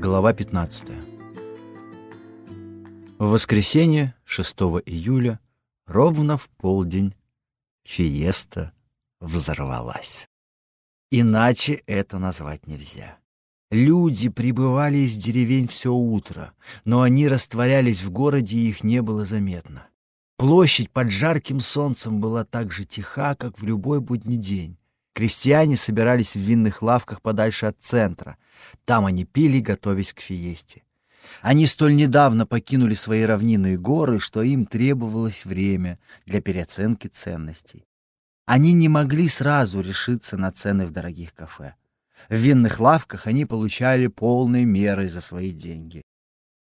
Глава 15. В воскресенье, 6 июля, ровно в полдень, фиеста взорвалась. Иначе это назвать нельзя. Люди прибывали из деревень все утро, но они растворялись в городе, и их не было заметно. Площадь под жарким солнцем была так же тиха, как в любой будний день. Крестьяне собирались в винных лавках подальше от центра. Там они пили, готовясь к фиесте. Они столь недавно покинули свои равнины и горы, что им требовалось время для переоценки ценностей. Они не могли сразу решиться на цены в дорогих кафе. В винных лавках они получали полной мерой за свои деньги.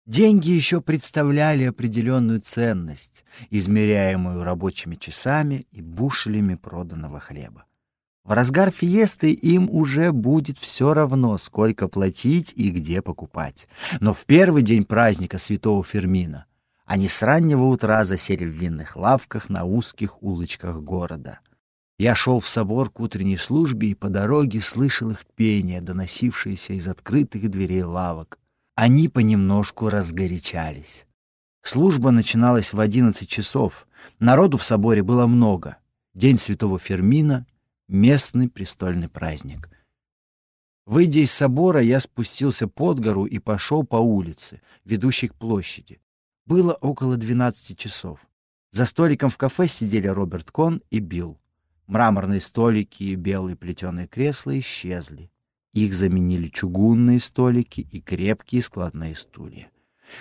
Деньги еще представляли определенную ценность, измеряемую рабочими часами и бушелями проданного хлеба. В разгар фиесты им уже будет все равно, сколько платить и где покупать. Но в первый день праздника Святого Фермина они с раннего утра засели в винных лавках на узких улочках города. Я шел в собор к утренней службе и по дороге слышал их пение, доносившееся из открытых дверей лавок. Они понемножку разгорячались. Служба начиналась в одиннадцать часов. Народу в соборе было много. День Святого Фермина местный престольный праздник. Выйдя из собора, я спустился под гору и пошел по улице, ведущей к площади. Было около двенадцати часов. За столиком в кафе сидели Роберт Кон и Билл. Мраморные столики и белые плетеные кресла исчезли. Их заменили чугунные столики и крепкие складные стулья.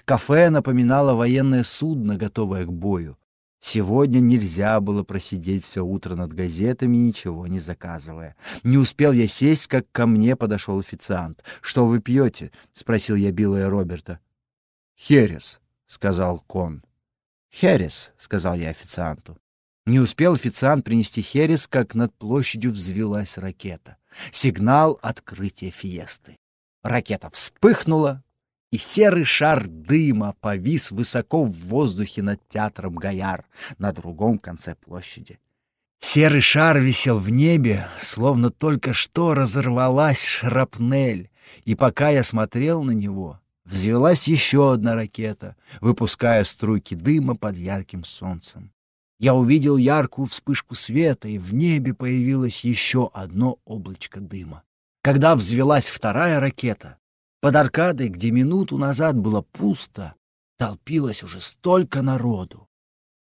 Кафе напоминало военное судно, готовое к бою. Сегодня нельзя было просидеть все утро над газетами, ничего не заказывая. Не успел я сесть, как ко мне подошел официант. «Что вы пьете?» — спросил я Билла и Роберта. «Херес», — сказал Кон. «Херес», — сказал я официанту. Не успел официант принести херес, как над площадью взвелась ракета. Сигнал открытия фиесты. Ракета вспыхнула, и серый шар дыма повис высоко в воздухе над театром Гаяр на другом конце площади. Серый шар висел в небе, словно только что разорвалась шрапнель, и пока я смотрел на него, взвелась еще одна ракета, выпуская струйки дыма под ярким солнцем. Я увидел яркую вспышку света, и в небе появилось еще одно облачко дыма. Когда взвелась вторая ракета, под аркадой, где минуту назад было пусто, толпилось уже столько народу,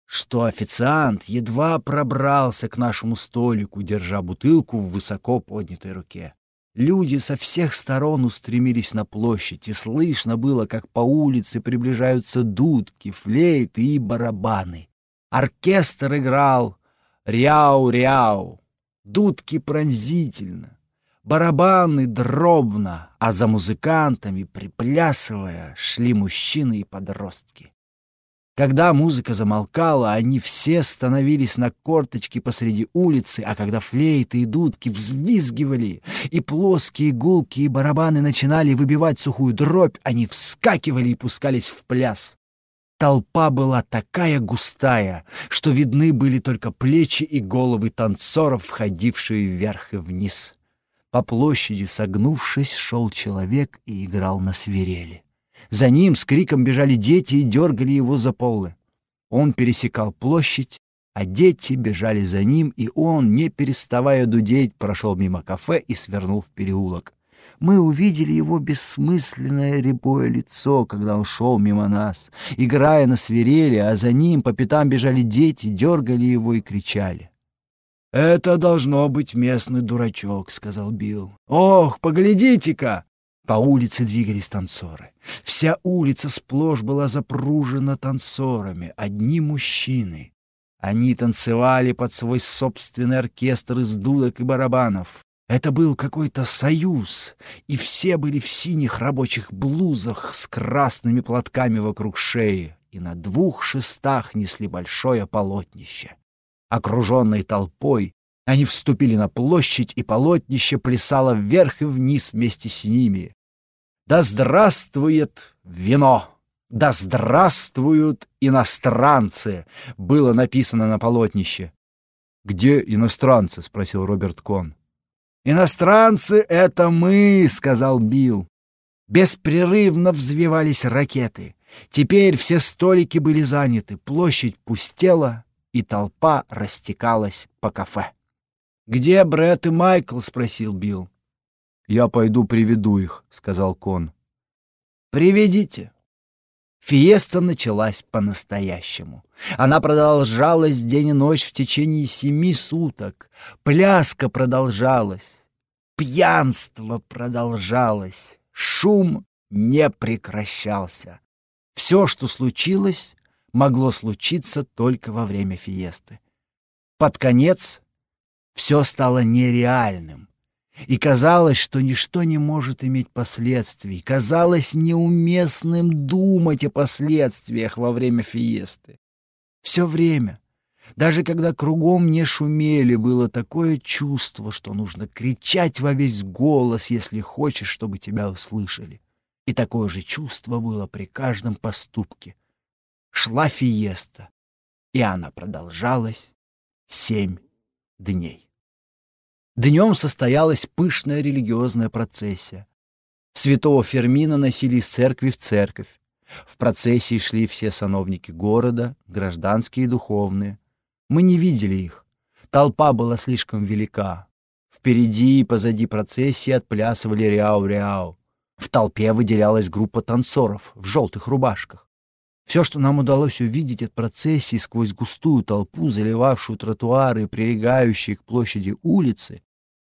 что официант едва пробрался к нашему столику, держа бутылку в высоко поднятой руке. Люди со всех сторон устремились на площадь, и слышно было, как по улице приближаются дудки, флейты и барабаны. Оркестр играл «Ряу-ряу», дудки пронзительно, Барабаны дробно, а за музыкантами, приплясывая, шли мужчины и подростки. Когда музыка замолкала, они все становились на корточки посреди улицы, а когда флейты и дудки взвизгивали, и плоские гулки и барабаны начинали выбивать сухую дробь, они вскакивали и пускались в пляс. Толпа была такая густая, что видны были только плечи и головы танцоров, входившие вверх и вниз. По площади, согнувшись, шел человек и играл на свирели. За ним с криком бежали дети и дергали его за полы. Он пересекал площадь, а дети бежали за ним, и он, не переставая дудеть, прошел мимо кафе и свернул в переулок. Мы увидели его бессмысленное рябое лицо, когда он шел мимо нас, играя на свирели, а за ним по пятам бежали дети, дергали его и кричали. «Это должно быть местный дурачок», — сказал Билл. «Ох, поглядите-ка!» По улице двигались танцоры. Вся улица сплошь была запружена танцорами, одни мужчины. Они танцевали под свой собственный оркестр из дудок и барабанов. Это был какой-то союз, и все были в синих рабочих блузах с красными платками вокруг шеи, и на двух шестах несли большое полотнище. Окруженной толпой, они вступили на площадь, и полотнище плясало вверх и вниз вместе с ними. «Да здравствует вино! Да здравствуют иностранцы!» было написано на полотнище. «Где иностранцы?» — спросил Роберт Кон. «Иностранцы — это мы!» — сказал Билл. Беспрерывно взвивались ракеты. Теперь все столики были заняты, площадь пустела, и толпа растекалась по кафе. «Где Брэд и Майкл?» — спросил Билл. «Я пойду приведу их», — сказал Кон. «Приведите». Фиеста началась по-настоящему. Она продолжалась день и ночь в течение семи суток. Пляска продолжалась. Пьянство продолжалось. Шум не прекращался. Все, что случилось, могло случиться только во время фиесты. Под конец все стало нереальным. И казалось, что ничто не может иметь последствий. Казалось неуместным думать о последствиях во время фиесты. Все время, даже когда кругом не шумели, было такое чувство, что нужно кричать во весь голос, если хочешь, чтобы тебя услышали. И такое же чувство было при каждом поступке. Шла фиеста, и она продолжалась семь дней. Днем состоялась пышная религиозная процессия. Святого Фермина носили из церкви в церковь. В процессии шли все сановники города, гражданские и духовные. Мы не видели их. Толпа была слишком велика. Впереди и позади процессии отплясывали ряу-ряу. В толпе выделялась группа танцоров в желтых рубашках. Все, что нам удалось увидеть от процессии сквозь густую толпу, заливавшую тротуары и прилегающие к площади улицы,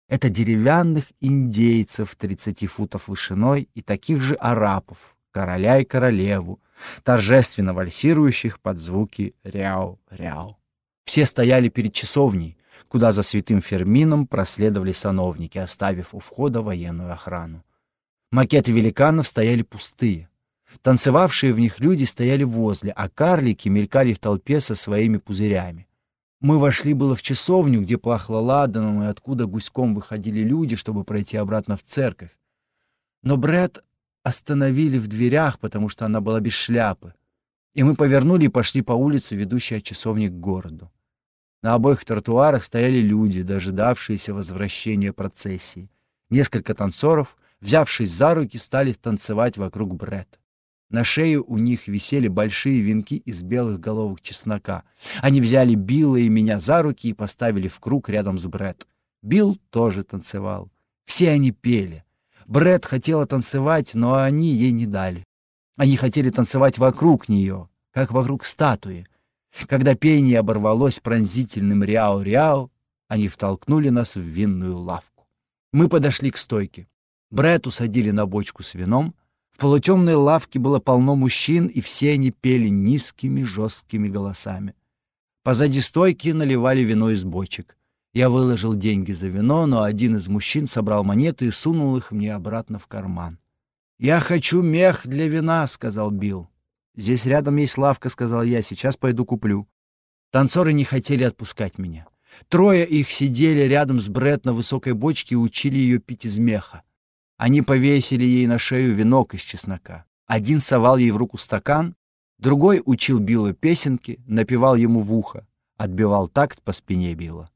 это деревянных индейцев 30 футов вышиной и таких же арапов, короля и королеву, торжественно вальсирующих под звуки ряу-ряу. Все стояли перед часовней, куда за святым Фермином проследовали сановники, оставив у входа военную охрану. Макеты великанов стояли пустые. Танцевавшие в них люди стояли возле, а карлики мелькали в толпе со своими пузырями. Мы вошли было в часовню, где пахло ладаном, и откуда гуськом выходили люди, чтобы пройти обратно в церковь. Но Бред остановили в дверях, потому что она была без шляпы. И мы повернули и пошли по улице, ведущей от часовни к городу. На обоих тротуарах стояли люди, дожидавшиеся возвращения процессии. Несколько танцоров, взявшись за руки, стали танцевать вокруг Бред. На шее у них висели большие венки из белых головок чеснока. Они взяли Билла и меня за руки и поставили в круг рядом с Брэд. Билл тоже танцевал. Все они пели. Брэд хотела танцевать, но они ей не дали. Они хотели танцевать вокруг нее, как вокруг статуи. Когда пение оборвалось пронзительным ряу-ряу, они втолкнули нас в винную лавку. Мы подошли к стойке. Брэд усадили на бочку с вином, в полутемной лавке было полно мужчин, и все они пели низкими жесткими голосами. Позади стойки наливали вино из бочек. Я выложил деньги за вино, но один из мужчин собрал монеты и сунул их мне обратно в карман. «Я хочу мех для вина», — сказал Билл. «Здесь рядом есть лавка», — сказал я, — «сейчас пойду куплю». Танцоры не хотели отпускать меня. Трое их сидели рядом с Бред на высокой бочке и учили ее пить из меха. Они повесили ей на шею венок из чеснока. Один совал ей в руку стакан, другой учил Билла песенки, напевал ему в ухо, отбивал такт по спине Билла.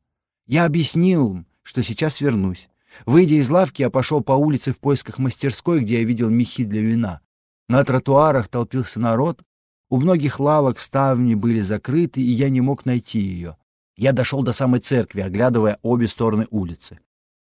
Я объяснил им, что сейчас вернусь. Выйдя из лавки, я пошел по улице в поисках мастерской, где я видел мехи для вина. На тротуарах толпился народ, у многих лавок ставни были закрыты, и я не мог найти ее. Я дошел до самой церкви, оглядывая обе стороны улицы.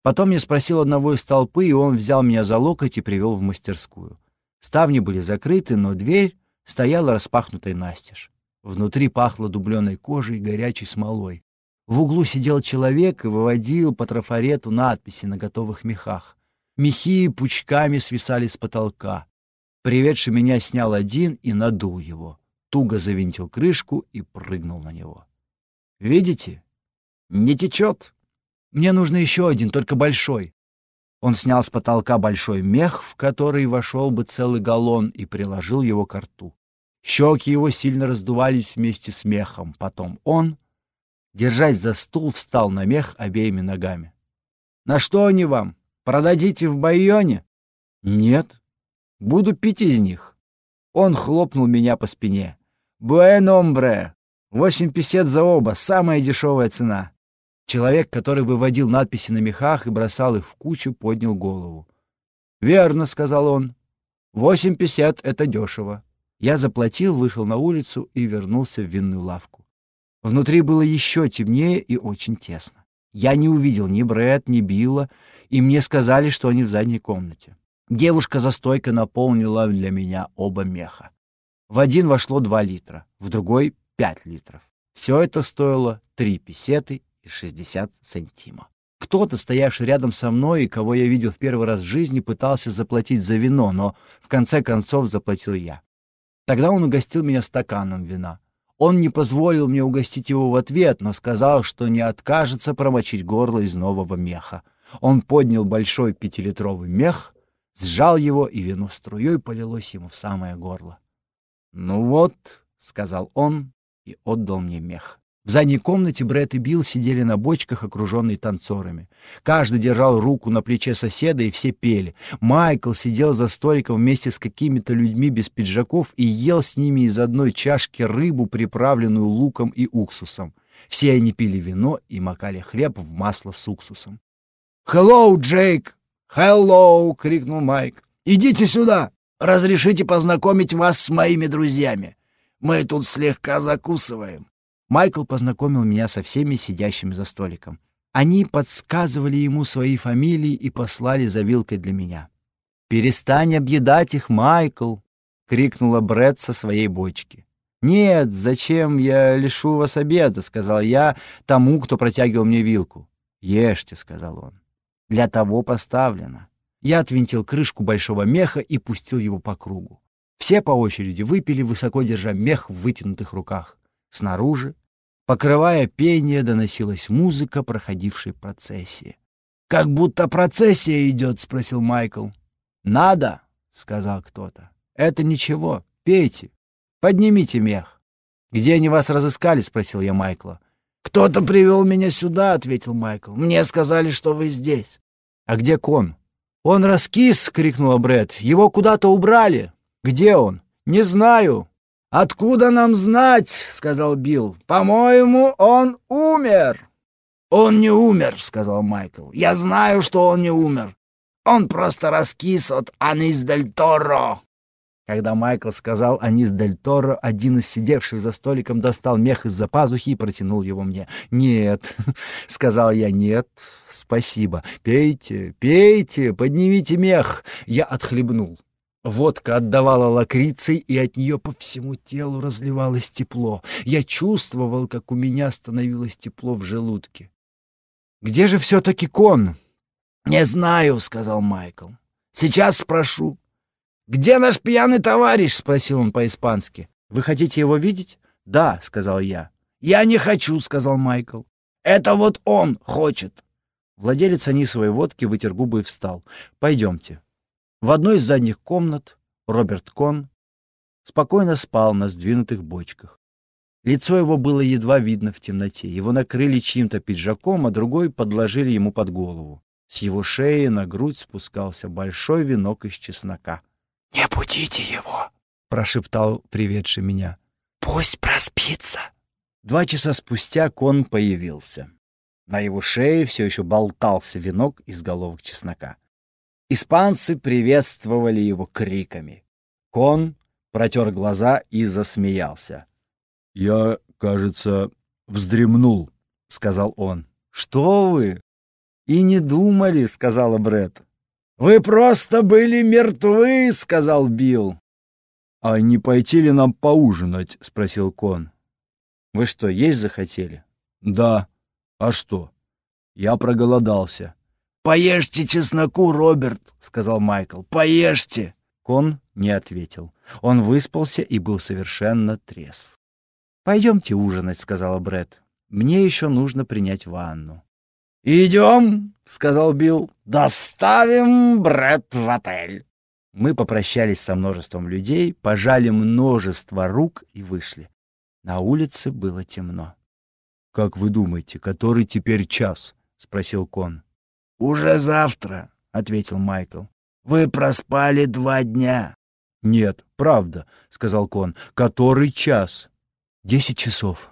Потом я спросил одного из толпы, и он взял меня за локоть и привел в мастерскую. Ставни были закрыты, но дверь стояла распахнутой настежь. Внутри пахло дубленой кожей и горячей смолой. В углу сидел человек и выводил по трафарету надписи на готовых мехах. Мехи пучками свисали с потолка. Приведший меня снял один и надул его. Туго завинтил крышку и прыгнул на него. «Видите? Не течет!» Мне нужно еще один, только большой. Он снял с потолка большой мех, в который вошел бы целый галлон, и приложил его к рту. Щеки его сильно раздувались вместе с мехом. Потом он, держась за стул, встал на мех обеими ногами. «На что они вам? Продадите в Байоне?» «Нет. Буду пить из них». Он хлопнул меня по спине. «Буэн омбре! Восемь песет за оба, самая дешевая цена». Человек, который выводил надписи на мехах и бросал их в кучу, поднял голову. «Верно», — сказал он. Восемь пятьдесят — это дешево. Я заплатил, вышел на улицу и вернулся в винную лавку. Внутри было еще темнее и очень тесно. Я не увидел ни Брэд, ни Билла, и мне сказали, что они в задней комнате. Девушка за стойкой наполнила для меня оба меха. В один вошло два литра, в другой — пять литров. Все это стоило три песеты и шестьдесят сантима. Кто-то, стоявший рядом со мной и кого я видел в первый раз в жизни, пытался заплатить за вино, но в конце концов заплатил я. Тогда он угостил меня стаканом вина. Он не позволил мне угостить его в ответ, но сказал, что не откажется промочить горло из нового меха. Он поднял большой пятилитровый мех, сжал его, и вино струей полилось ему в самое горло. «Ну вот», — сказал он и отдал мне мех. В задней комнате Брэд и Билл сидели на бочках, окруженные танцорами. Каждый держал руку на плече соседа, и все пели. Майкл сидел за столиком вместе с какими-то людьми без пиджаков и ел с ними из одной чашки рыбу, приправленную луком и уксусом. Все они пили вино и макали хлеб в масло с уксусом. «Hello, Джейк! Hello!» — крикнул Майк. «Идите сюда! Разрешите познакомить вас с моими друзьями. Мы тут слегка закусываем». Майкл познакомил меня со всеми сидящими за столиком. Они подсказывали ему свои фамилии и послали за вилкой для меня. «Перестань объедать их, Майкл!» — крикнула Бред со своей бочки. «Нет, зачем я лишу вас обеда?» — сказал я тому, кто протягивал мне вилку. «Ешьте», — сказал он. «Для того поставлено». Я отвинтил крышку большого меха и пустил его по кругу. Все по очереди выпили, высоко держа мех в вытянутых руках. Снаружи, покрывая пение, доносилась музыка проходившей процессии. «Как будто процессия идет», — спросил Майкл. «Надо», — сказал кто-то. «Это ничего. Пейте. Поднимите мех». «Где они вас разыскали?» — спросил я Майкла. «Кто-то привел меня сюда», — ответил Майкл. «Мне сказали, что вы здесь». «А где кон?» «Он раскис!» — крикнула Бред. «Его куда-то убрали!» «Где он?» «Не знаю!» «Откуда нам знать?» — сказал Билл. «По-моему, он умер». «Он не умер», — сказал Майкл. «Я знаю, что он не умер. Он просто раскис от Анис Дель Торо». Когда Майкл сказал «Анис Дель Торо», один из сидевших за столиком достал мех из-за пазухи и протянул его мне. «Нет», — сказал я, — «нет, спасибо. Пейте, пейте, поднимите мех». Я отхлебнул. Водка отдавала лакрицей, и от нее по всему телу разливалось тепло. Я чувствовал, как у меня становилось тепло в желудке. «Где же все-таки кон?» «Не знаю», — сказал Майкл. «Сейчас спрошу». «Где наш пьяный товарищ?» — спросил он по-испански. «Вы хотите его видеть?» «Да», — сказал я. «Я не хочу», — сказал Майкл. «Это вот он хочет». Владелец анисовой водки вытер губы и встал. «Пойдемте». В одной из задних комнат Роберт Кон спокойно спал на сдвинутых бочках. Лицо его было едва видно в темноте. Его накрыли чьим-то пиджаком, а другой подложили ему под голову. С его шеи на грудь спускался большой венок из чеснока. «Не будите его!» — прошептал приведший меня. «Пусть проспится!» Два часа спустя Кон появился. На его шее все еще болтался венок из головок чеснока. Испанцы приветствовали его криками. Кон протер глаза и засмеялся. «Я, кажется, вздремнул», — сказал он. «Что вы?» «И не думали», — сказала Бред. «Вы просто были мертвы», — сказал Билл. «А не пойти ли нам поужинать?» — спросил Кон. «Вы что, есть захотели?» «Да. А что? Я проголодался». «Поешьте чесноку, Роберт», — сказал Майкл. «Поешьте». Кон не ответил. Он выспался и был совершенно трезв. «Пойдемте ужинать», — сказала Бред. «Мне еще нужно принять ванну». «Идем», — сказал Билл. «Доставим Бред в отель». Мы попрощались со множеством людей, пожали множество рук и вышли. На улице было темно. «Как вы думаете, который теперь час?» — спросил Кон. «Уже завтра», — ответил Майкл. «Вы проспали два дня». «Нет, правда», — сказал Кон. «Который час?» «Десять часов».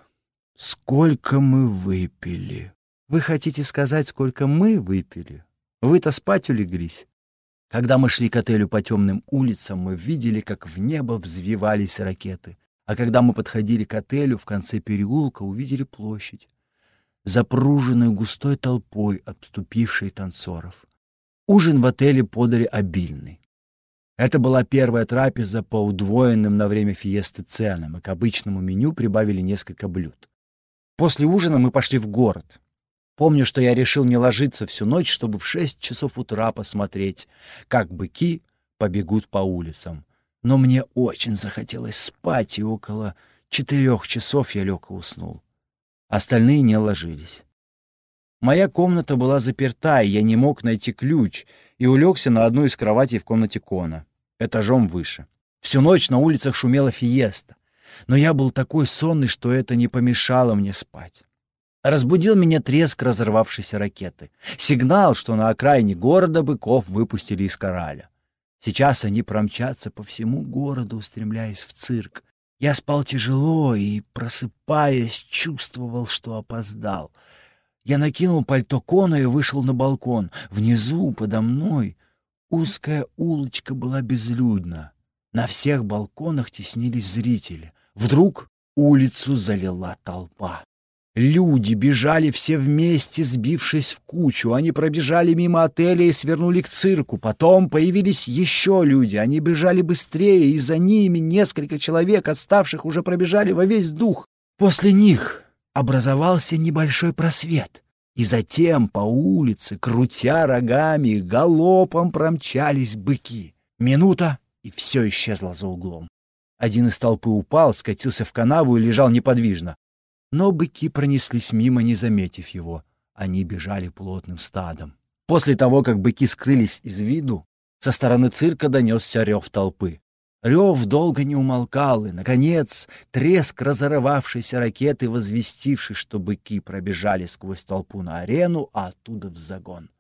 «Сколько мы выпили?» «Вы хотите сказать, сколько мы выпили? Вы-то спать улеглись?» Когда мы шли к отелю по темным улицам, мы видели, как в небо взвивались ракеты. А когда мы подходили к отелю, в конце переулка увидели площадь, запруженную густой толпой обступившей танцоров. Ужин в отеле подали обильный. Это была первая трапеза по удвоенным на время фиесты ценам, и к обычному меню прибавили несколько блюд. После ужина мы пошли в город. Помню, что я решил не ложиться всю ночь, чтобы в шесть часов утра посмотреть, как быки побегут по улицам. Но мне очень захотелось спать, и около четырех часов я лег и уснул. Остальные не ложились. Моя комната была заперта, и я не мог найти ключ, и улегся на одну из кроватей в комнате Кона, этажом выше. Всю ночь на улицах шумела фиеста, но я был такой сонный, что это не помешало мне спать. Разбудил меня треск разорвавшейся ракеты. Сигнал, что на окраине города быков выпустили из кораля. Сейчас они промчатся по всему городу, устремляясь в цирк. Я спал тяжело и, просыпаясь, чувствовал, что опоздал. Я накинул пальто Кона и вышел на балкон. Внизу, подо мной, узкая улочка была безлюдна. На всех балконах теснились зрители. Вдруг улицу залила толпа. Люди бежали все вместе, сбившись в кучу. Они пробежали мимо отеля и свернули к цирку. Потом появились еще люди. Они бежали быстрее, и за ними несколько человек, отставших, уже пробежали во весь дух. После них образовался небольшой просвет. И затем по улице, крутя рогами, галопом промчались быки. Минута, и все исчезло за углом. Один из толпы упал, скатился в канаву и лежал неподвижно. Но быки пронеслись мимо, не заметив его. Они бежали плотным стадом. После того, как быки скрылись из виду, со стороны цирка донесся рев толпы. Рев долго не умолкал, и, наконец, треск разорвавшейся ракеты, возвестивший, что быки пробежали сквозь толпу на арену, а оттуда в загон.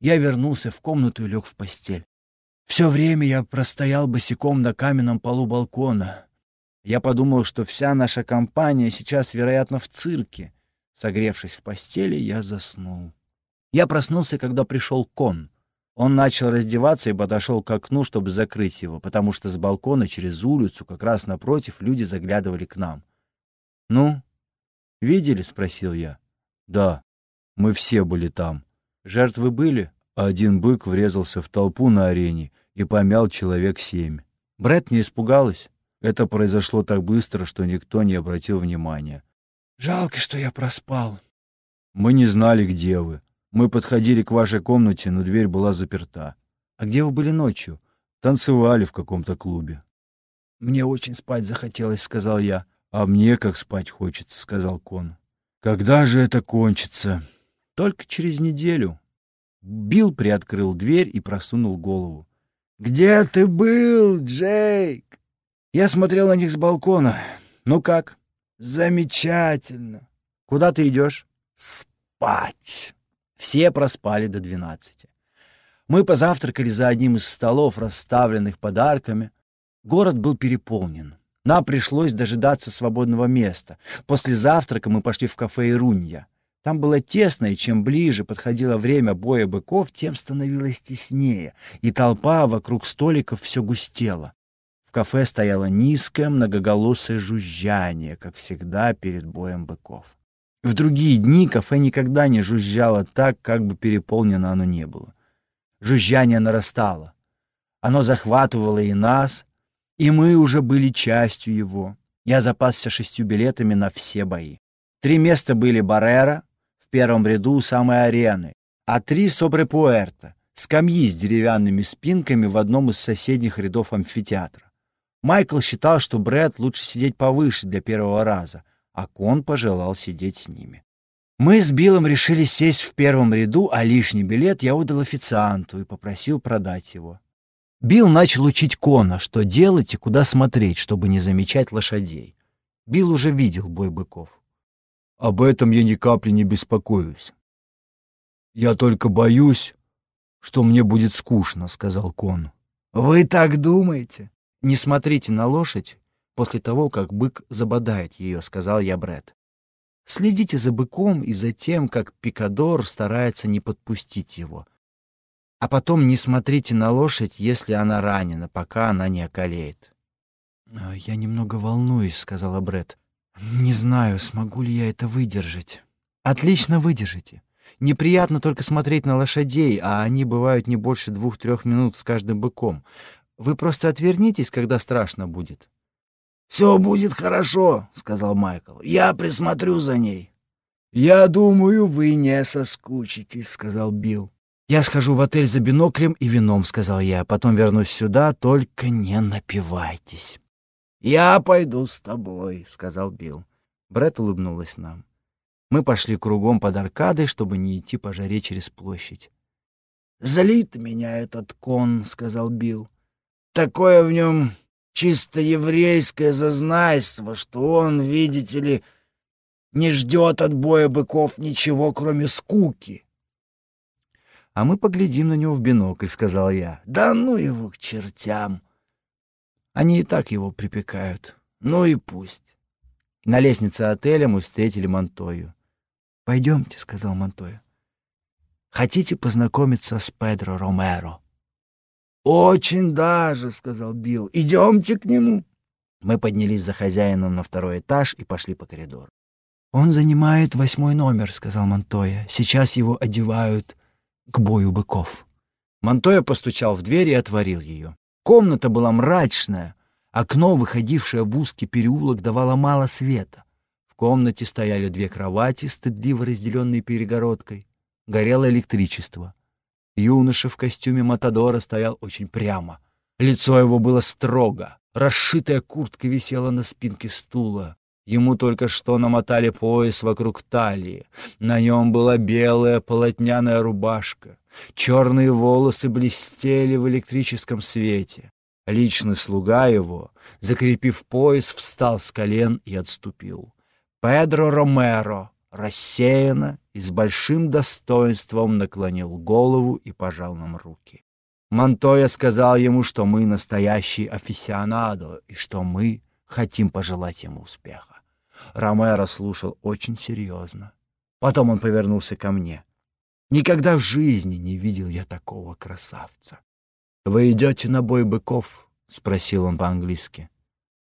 Я вернулся в комнату и лег в постель. Все время я простоял босиком на каменном полу балкона. Я подумал, что вся наша компания сейчас, вероятно, в цирке. Согревшись в постели, я заснул. Я проснулся, когда пришел кон. Он начал раздеваться и подошел к окну, чтобы закрыть его, потому что с балкона через улицу, как раз напротив, люди заглядывали к нам. «Ну, видели?» — спросил я. «Да, мы все были там. Жертвы были?» Один бык врезался в толпу на арене и помял человек семь. Бред не испугалась. Это произошло так быстро, что никто не обратил внимания. «Жалко, что я проспал». «Мы не знали, где вы. Мы подходили к вашей комнате, но дверь была заперта. А где вы были ночью?» «Танцевали в каком-то клубе». «Мне очень спать захотелось», — сказал я. «А мне как спать хочется», — сказал Кон. «Когда же это кончится?» «Только через неделю». Билл приоткрыл дверь и просунул голову. «Где ты был, Джейк?» Я смотрел на них с балкона. Ну как? Замечательно. Куда ты идешь? Спать. Все проспали до двенадцати. Мы позавтракали за одним из столов, расставленных подарками. Город был переполнен. Нам пришлось дожидаться свободного места. После завтрака мы пошли в кафе «Ирунья». Там было тесно, и чем ближе подходило время боя быков, тем становилось теснее, и толпа вокруг столиков все густела кафе стояло низкое многоголосое жужжание, как всегда перед боем быков. В другие дни кафе никогда не жужжало так, как бы переполнено оно не было. Жужжание нарастало. Оно захватывало и нас, и мы уже были частью его. Я запасся шестью билетами на все бои. Три места были Баррера, в первом ряду у самой арены, а три Собре-Пуэрто, скамьи с деревянными спинками в одном из соседних рядов амфитеатра. Майкл считал, что Брэд лучше сидеть повыше для первого раза, а Кон пожелал сидеть с ними. Мы с Биллом решили сесть в первом ряду, а лишний билет я отдал официанту и попросил продать его. Билл начал учить Кона, что делать и куда смотреть, чтобы не замечать лошадей. Билл уже видел бой быков. «Об этом я ни капли не беспокоюсь. Я только боюсь, что мне будет скучно», — сказал Кон. «Вы так думаете?» «Не смотрите на лошадь после того, как бык забодает ее», — сказал я Бред. «Следите за быком и за тем, как пикадор старается не подпустить его. А потом не смотрите на лошадь, если она ранена, пока она не околеет. «А, «Я немного волнуюсь», — сказала Бред. «Не знаю, смогу ли я это выдержать». «Отлично выдержите. Неприятно только смотреть на лошадей, а они бывают не больше двух-трех минут с каждым быком. Вы просто отвернитесь, когда страшно будет». «Все будет хорошо», — сказал Майкл. «Я присмотрю за ней». «Я думаю, вы не соскучитесь», — сказал Билл. «Я схожу в отель за биноклем и вином», — сказал я. «Потом вернусь сюда, только не напивайтесь». «Я пойду с тобой», — сказал Билл. Бред улыбнулась нам. Мы пошли кругом под аркадой, чтобы не идти по жаре через площадь. «Злит меня этот кон», — сказал Билл. «Такое в нем чисто еврейское зазнайство, что он, видите ли, не ждет от боя быков ничего, кроме скуки». «А мы поглядим на него в бинокль», — сказал я. «Да ну его к чертям!» Они и так его припекают. Ну и пусть. На лестнице отеля мы встретили Монтою. «Пойдемте», — сказал Монтоя. «Хотите познакомиться с Педро Ромеро?» «Очень даже», — сказал Билл. «Идемте к нему». Мы поднялись за хозяином на второй этаж и пошли по коридору. «Он занимает восьмой номер», — сказал Монтоя. «Сейчас его одевают к бою быков». Монтоя постучал в дверь и отворил ее. Комната была мрачная. Окно, выходившее в узкий переулок, давало мало света. В комнате стояли две кровати, стыдливо разделенные перегородкой. Горело электричество. Юноша в костюме Матадора стоял очень прямо. Лицо его было строго. Расшитая куртка висела на спинке стула. Ему только что намотали пояс вокруг талии. На нем была белая полотняная рубашка. Черные волосы блестели в электрическом свете. Личный слуга его, закрепив пояс, встал с колен и отступил. Педро Ромеро рассеянно и с большим достоинством наклонил голову и пожал нам руки. Монтоя сказал ему, что мы настоящий официонадо и что мы хотим пожелать ему успеха. Ромеро слушал очень серьезно. Потом он повернулся ко мне. Никогда в жизни не видел я такого красавца. «Вы идете на бой быков?» — спросил он по-английски.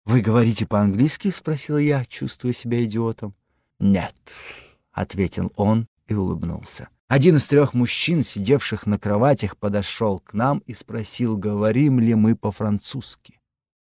«Вы говорите по-английски?» — спросил я, чувствуя себя идиотом. «Нет», — ответил он и улыбнулся. Один из трех мужчин, сидевших на кроватях, подошел к нам и спросил, говорим ли мы по-французски.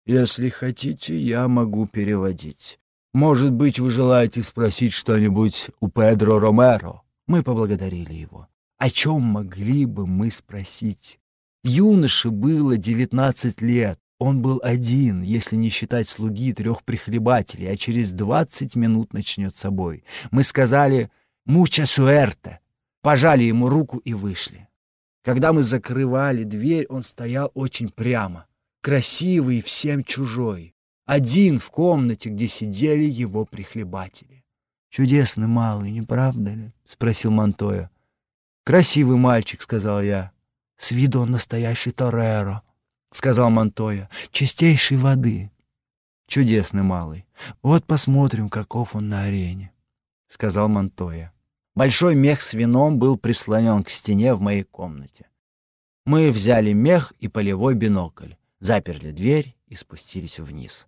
«Если хотите, я могу переводить. Может быть, вы желаете спросить что-нибудь у Педро Ромеро?» Мы поблагодарили его. О чем могли бы мы спросить? Юноше было девятнадцать лет. Он был один, если не считать слуги трех прихлебателей, а через двадцать минут начнет собой. Мы сказали «Муча суэрте», пожали ему руку и вышли. Когда мы закрывали дверь, он стоял очень прямо, красивый и всем чужой, один в комнате, где сидели его прихлебатели. «Чудесный малый, не правда ли?» — спросил Монтоя. «Красивый мальчик», — сказал я. «С виду он настоящий Тореро», — сказал Монтоя. «Чистейшей воды». «Чудесный малый. Вот посмотрим, каков он на арене», — сказал Монтоя. Большой мех с вином был прислонен к стене в моей комнате. Мы взяли мех и полевой бинокль, заперли дверь и спустились вниз.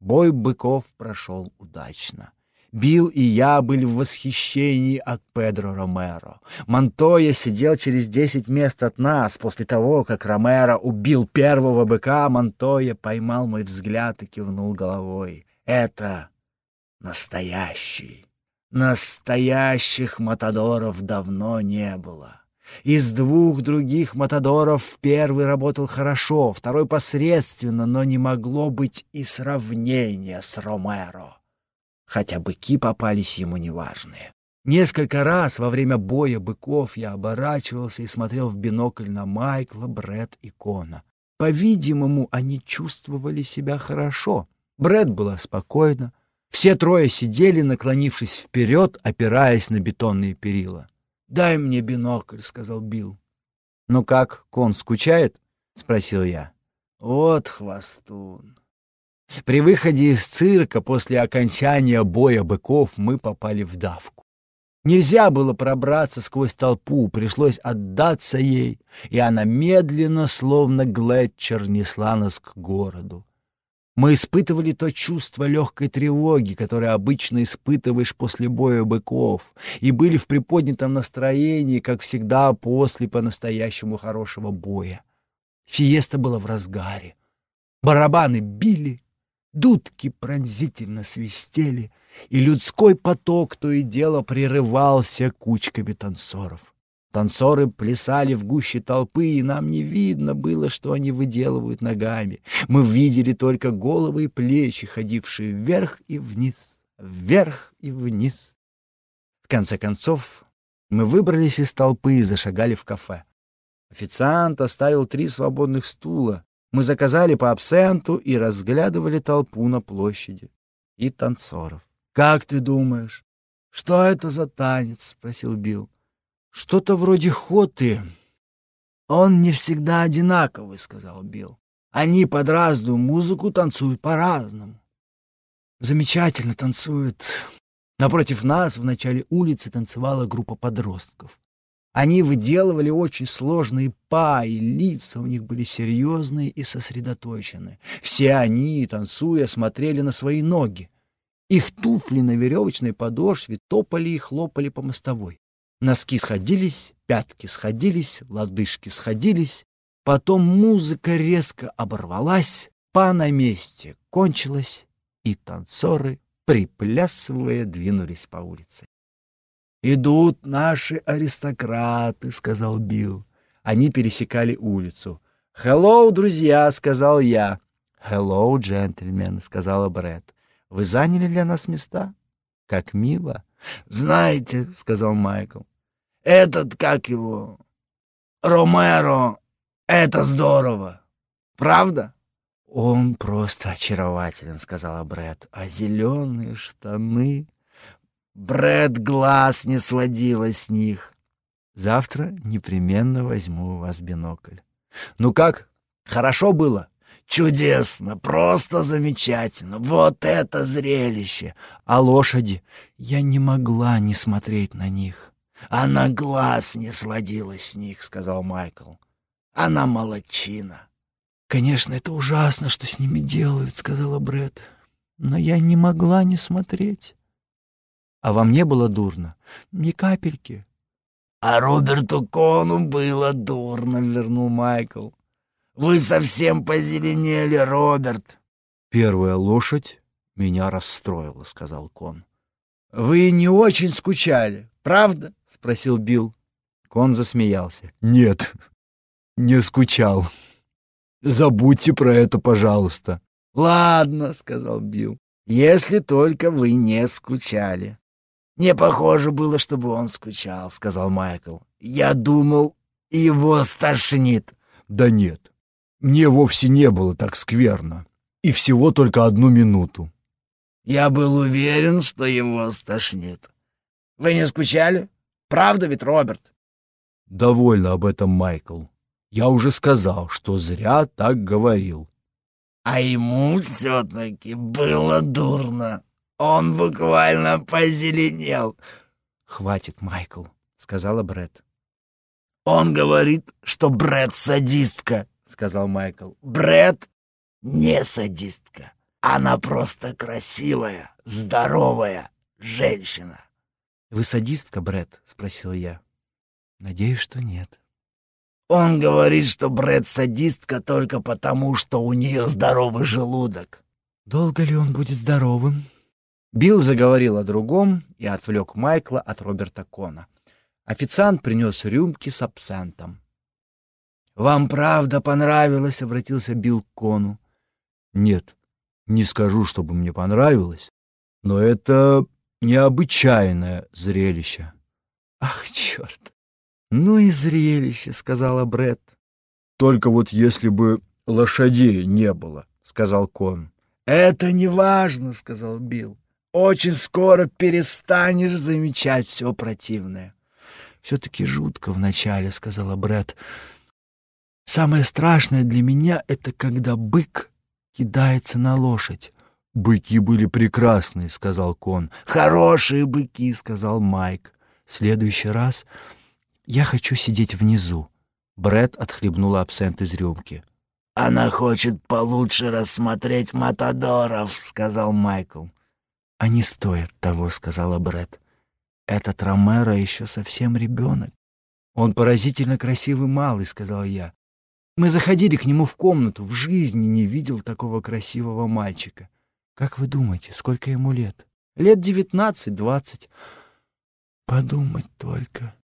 Бой быков прошел удачно. Билл и я были в восхищении от Педро Ромеро. Монтоя сидел через десять мест от нас. После того, как Ромеро убил первого быка, Монтоя поймал мой взгляд и кивнул головой. Это настоящий. Настоящих матадоров давно не было. Из двух других матадоров первый работал хорошо, второй посредственно, но не могло быть и сравнения с Ромеро хотя быки попались ему неважные. Несколько раз во время боя быков я оборачивался и смотрел в бинокль на Майкла, Бред и Кона. По-видимому, они чувствовали себя хорошо. Бред была спокойна. Все трое сидели, наклонившись вперед, опираясь на бетонные перила. «Дай мне бинокль», — сказал Билл. «Ну как, Кон скучает?» — спросил я. «Вот хвостун. При выходе из цирка после окончания боя быков мы попали в давку. Нельзя было пробраться сквозь толпу, пришлось отдаться ей, и она медленно, словно Глетчер, несла нас к городу. Мы испытывали то чувство легкой тревоги, которое обычно испытываешь после боя быков, и были в приподнятом настроении, как всегда после по-настоящему хорошего боя. Фиеста была в разгаре. Барабаны били, дудки пронзительно свистели, и людской поток то и дело прерывался кучками танцоров. Танцоры плясали в гуще толпы, и нам не видно было, что они выделывают ногами. Мы видели только головы и плечи, ходившие вверх и вниз, вверх и вниз. В конце концов, мы выбрались из толпы и зашагали в кафе. Официант оставил три свободных стула. Мы заказали по абсенту и разглядывали толпу на площади и танцоров. «Как ты думаешь, что это за танец?» — спросил Билл. Что-то вроде хоты. Он не всегда одинаковый, сказал Билл. Они под разную музыку танцуют по-разному. Замечательно танцуют. Напротив нас в начале улицы танцевала группа подростков. Они выделывали очень сложные па, и лица у них были серьезные и сосредоточенные. Все они, танцуя, смотрели на свои ноги. Их туфли на веревочной подошве топали и хлопали по мостовой. Носки сходились, пятки сходились, лодыжки сходились. Потом музыка резко оборвалась, па на месте кончилась, и танцоры, приплясывая, двинулись по улице. «Идут наши аристократы», — сказал Билл. Они пересекали улицу. «Хеллоу, друзья», — сказал я. «Хеллоу, джентльмен», — сказала Брэд. «Вы заняли для нас места?» «Как мило». «Знаете», — сказал Майкл, этот, как его, Ромеро, это здорово. Правда? Он просто очарователен, сказала Бред. А зеленые штаны... Бред глаз не сводила с них. Завтра непременно возьму у вас бинокль. Ну как? Хорошо было? Чудесно, просто замечательно. Вот это зрелище. А лошади? Я не могла не смотреть на них. Она глаз не сводила с них, — сказал Майкл. Она молодчина. Конечно, это ужасно, что с ними делают, — сказала Бред. Но я не могла не смотреть. А вам не было дурно? Ни капельки. А Роберту Кону было дурно, — вернул Майкл. Вы совсем позеленели, Роберт. Первая лошадь меня расстроила, — сказал Кон. Вы не очень скучали, правда? — спросил Билл. Кон засмеялся. «Нет, не скучал. Забудьте про это, пожалуйста». «Ладно», — сказал Билл, — «если только вы не скучали». «Не похоже было, чтобы он скучал», — сказал Майкл. «Я думал, его стошнит». «Да нет, мне вовсе не было так скверно. И всего только одну минуту». «Я был уверен, что его стошнит. Вы не скучали?» Правда ведь, Роберт? Довольно об этом, Майкл. Я уже сказал, что зря так говорил. А ему все-таки было дурно. Он буквально позеленел. Хватит, Майкл, сказала Бред. Он говорит, что Бред садистка, сказал Майкл. Бред не садистка. Она просто красивая, здоровая женщина. «Вы садистка, Бред? спросил я. «Надеюсь, что нет». «Он говорит, что Бред садистка только потому, что у нее здоровый желудок». «Долго ли он будет здоровым?» Билл заговорил о другом и отвлек Майкла от Роберта Кона. Официант принес рюмки с абсентом. «Вам правда понравилось?» — обратился Билл к Кону. «Нет, не скажу, чтобы мне понравилось, но это необычайное зрелище. Ах, черт! Ну и зрелище, сказала Бред. Только вот если бы лошадей не было, сказал Кон. Это не важно, сказал Билл. Очень скоро перестанешь замечать все противное. Все-таки жутко вначале, сказала Бред. Самое страшное для меня — это когда бык кидается на лошадь. «Быки были прекрасные», — сказал Кон. «Хорошие быки», — сказал Майк. В следующий раз я хочу сидеть внизу. Бред отхлебнула абсент из рюмки. «Она хочет получше рассмотреть Матадоров», — сказал Майкл. «Они стоят того», — сказала Бред. «Этот Ромеро еще совсем ребенок. Он поразительно красивый малый», — сказал я. «Мы заходили к нему в комнату, в жизни не видел такого красивого мальчика. Как вы думаете, сколько ему лет? Лет девятнадцать-двадцать. Подумать только».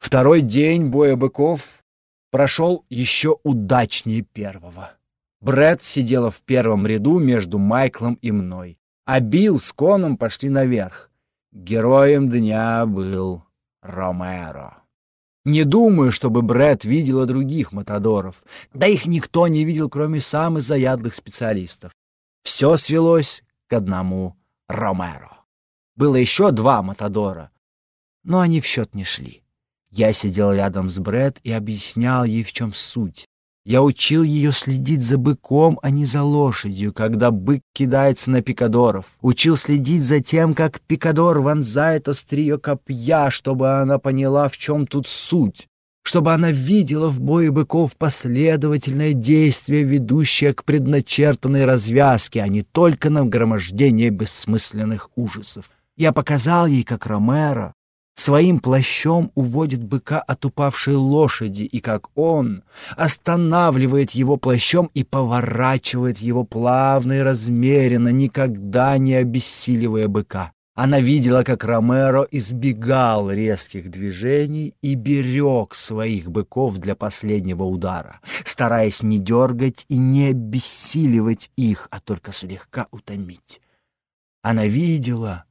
Второй день боя быков прошел еще удачнее первого. Брэд сидела в первом ряду между Майклом и мной, а Билл с Коном пошли наверх. Героем дня был Ромеро. Не думаю, чтобы Брэд видела других матадоров, да их никто не видел, кроме самых заядлых специалистов. Все свелось к одному Ромеро. Было еще два матадора, но они в счет не шли. Я сидел рядом с Брэд и объяснял ей, в чем суть. Я учил ее следить за быком, а не за лошадью, когда бык кидается на пикадоров. Учил следить за тем, как пикадор вонзает острие копья, чтобы она поняла, в чем тут суть. Чтобы она видела в бое быков последовательное действие, ведущее к предначертанной развязке, а не только нагромождение бессмысленных ужасов. Я показал ей, как Ромеро своим плащом уводит быка от упавшей лошади, и как он останавливает его плащом и поворачивает его плавно и размеренно, никогда не обессиливая быка. Она видела, как Ромеро избегал резких движений и берег своих быков для последнего удара, стараясь не дергать и не обессиливать их, а только слегка утомить. Она видела,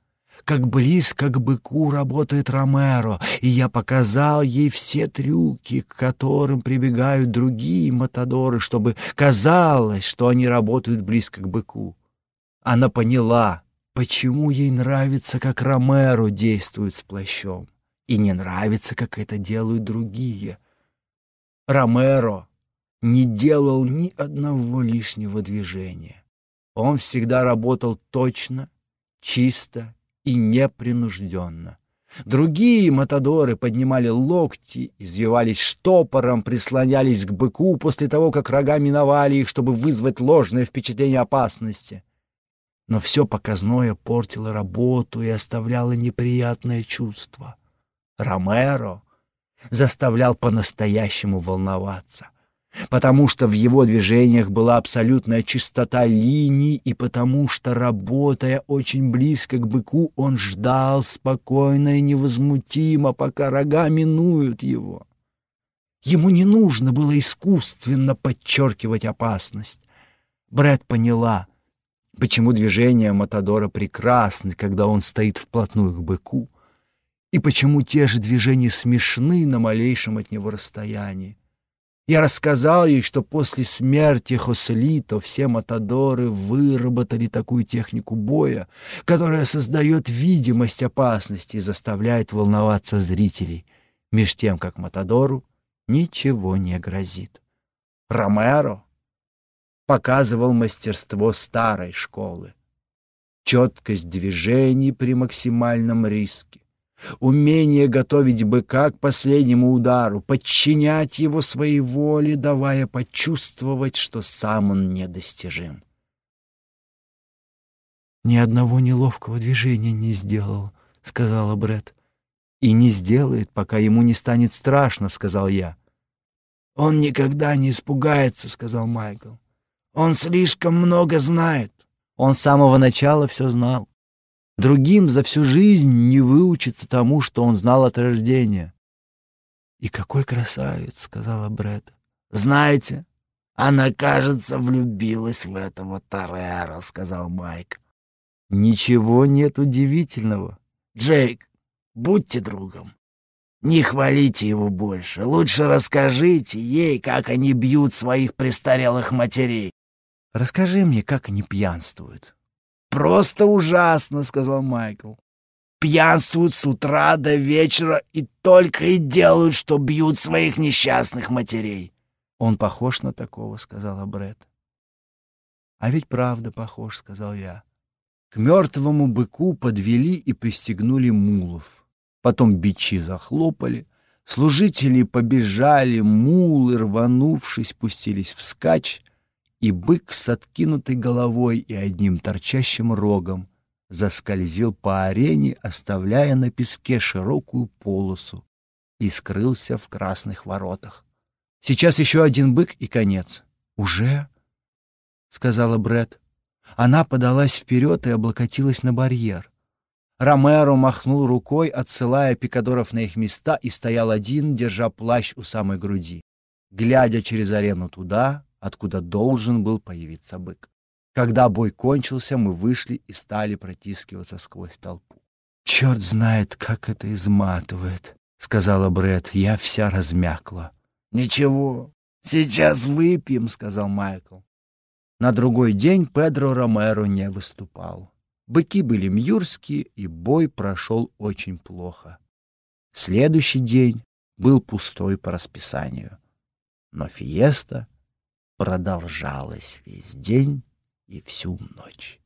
как близко к быку работает Ромеро, и я показал ей все трюки, к которым прибегают другие матадоры, чтобы казалось, что они работают близко к быку. Она поняла, почему ей нравится, как Ромеро действует с плащом, и не нравится, как это делают другие. Ромеро не делал ни одного лишнего движения. Он всегда работал точно, чисто и непринужденно. Другие матадоры поднимали локти, извивались штопором, прислонялись к быку после того, как рога миновали их, чтобы вызвать ложное впечатление опасности. Но все показное портило работу и оставляло неприятное чувство. Ромеро заставлял по-настоящему волноваться потому что в его движениях была абсолютная чистота линий и потому что, работая очень близко к быку, он ждал спокойно и невозмутимо, пока рога минуют его. Ему не нужно было искусственно подчеркивать опасность. Брэд поняла, почему движения Матадора прекрасны, когда он стоит вплотную к быку, и почему те же движения смешны на малейшем от него расстоянии. Я рассказал ей, что после смерти Хоселито все матадоры выработали такую технику боя, которая создает видимость опасности и заставляет волноваться зрителей, меж тем, как матадору ничего не грозит. Ромеро показывал мастерство старой школы, четкость движений при максимальном риске, Умение готовить быка к последнему удару, подчинять его своей воле, давая почувствовать, что сам он недостижим. «Ни одного неловкого движения не сделал», — сказала Бред. «И не сделает, пока ему не станет страшно», — сказал я. «Он никогда не испугается», — сказал Майкл. «Он слишком много знает». Он с самого начала все знал. Другим за всю жизнь не выучиться тому, что он знал от рождения. «И какой красавец!» — сказала Брэд. «Знаете, она, кажется, влюбилась в этого Тарера», — сказал Майк. «Ничего нет удивительного». «Джейк, будьте другом. Не хвалите его больше. Лучше расскажите ей, как они бьют своих престарелых матерей». «Расскажи мне, как они пьянствуют». «Просто ужасно», — сказал Майкл. «Пьянствуют с утра до вечера и только и делают, что бьют своих несчастных матерей». «Он похож на такого», — сказала Бред. «А ведь правда похож», — сказал я. К мертвому быку подвели и пристегнули мулов. Потом бичи захлопали, служители побежали, мулы, рванувшись, пустились вскачь, и бык с откинутой головой и одним торчащим рогом заскользил по арене, оставляя на песке широкую полосу, и скрылся в красных воротах. Сейчас еще один бык и конец. «Уже?» — сказала Бред. Она подалась вперед и облокотилась на барьер. Ромеро махнул рукой, отсылая пикадоров на их места, и стоял один, держа плащ у самой груди, глядя через арену туда, откуда должен был появиться бык. Когда бой кончился, мы вышли и стали протискиваться сквозь толпу. «Черт знает, как это изматывает», — сказала Бред. «Я вся размякла». «Ничего, сейчас выпьем», — сказал Майкл. На другой день Педро Ромеро не выступал. Быки были мьюрские, и бой прошел очень плохо. Следующий день был пустой по расписанию. Но фиеста продолжалась весь день и всю ночь.